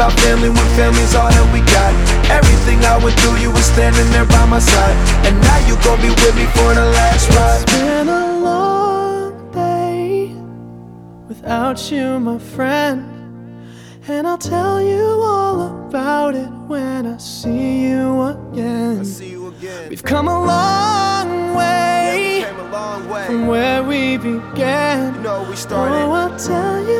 About family when family's all that we got? Everything I went through, you were standing there by my side. And now you gon' be with me for the last ride. It's been a long day without you, my friend. And I'll tell you all about it when I see you again. see you again. We've come a long way came a long way. from where we began. You know, we Oh, started. I'll tell you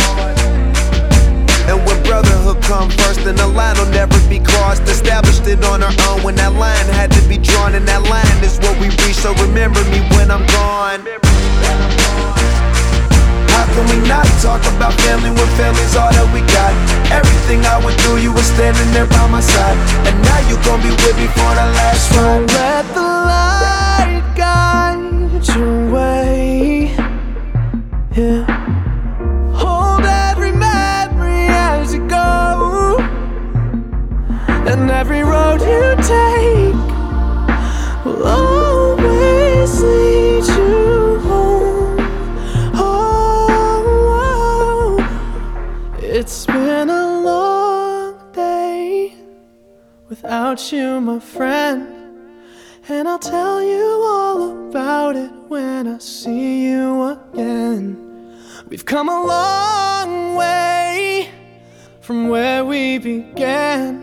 And when brotherhood come first, then the line will never be crossed. Established it on our own when that line had to be drawn, and that line is what we reach. So remember me when I'm gone. How can we not talk about family when family's all that we got? Road you take will always lead you home. Oh, it's been a long day without you, my friend. And I'll tell you all about it when I see you again. We've come a long way from where we began.